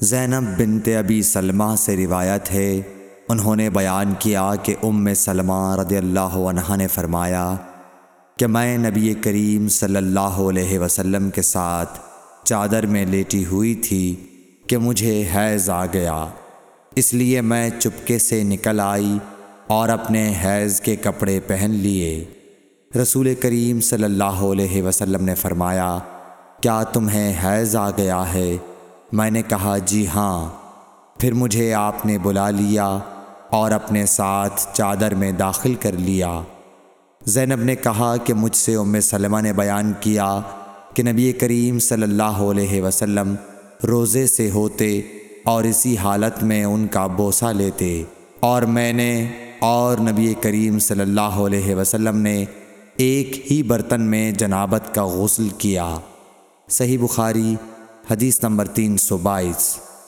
زینب بنت ابی سلمہ سے روایت ہے۔ انہوں نے بیان کیا کہ ام سلمہ رضی اللہ عنہ نے فرمایا کہ میں نبی کریم صلی اللہ علیہ وسلم کے ساتھ چادر میں لیٹی ہوئی تھی کہ مجھے حیض آ گیا۔ اس لیے میں چپکے سے نکل آئی اور اپنے حیض کے کپڑے پہن لیے۔ رسول کریم صلی اللہ علیہ وسلم نے فرمایا، کیا تمہیں حیض آ گیا ہے؟ میں نے کہا جی ہاں. پھر مجھے آپ نے بلا لیا اور اپنے ساتھ چادر میں داخل کر لیا۔ زینب نے کہا کہ مجھ سے ام سلمہ نے بیان کیا کہ نبی کریم صلی اللہ علیہ وسلم روزے سے ہوتے اور اسی حالت میں ان کا بوسہ لیتے اور میں نے اور نبی کریم صلی اللہ علیہ وسلم نے ایک ہی برتن میں جنابت کا غسل کیا۔ صحیح بخاری حدیث نمبر تین سو بائیس۔